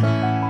Música